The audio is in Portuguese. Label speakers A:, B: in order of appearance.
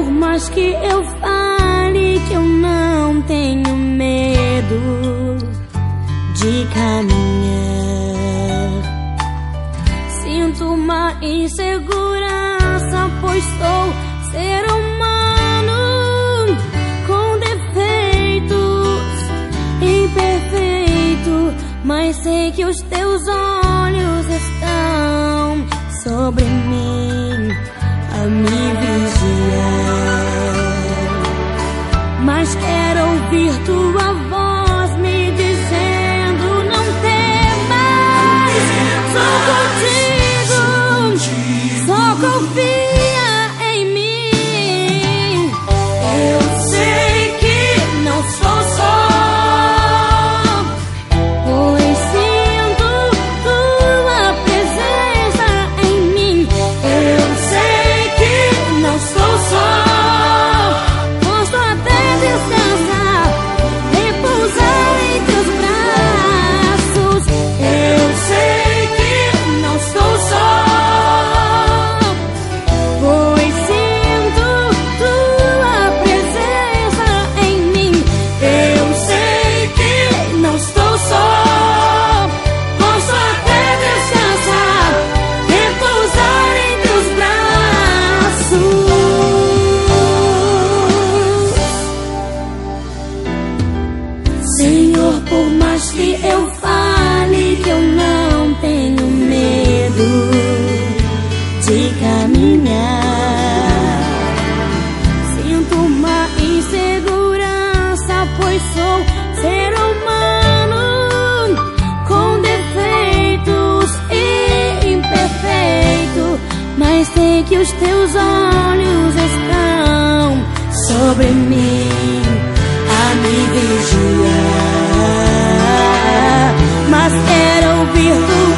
A: Por mais que eu fale que eu não tenho medo de caminhar, sinto uma insegurança, pois sou ser humano com defeitos, imperfeito, mas sei que os teus olhos estão sobre mim me vigiar. Mas quero ouvir tua Senhor, por mais que eu fale que eu não tenho medo de caminhar. Sinto uma insegurança, pois sou ser humano com defeitos e imperfeito. Mas sei que os teus olhos estão sobre mim a me vigiar. Mas quero ouvir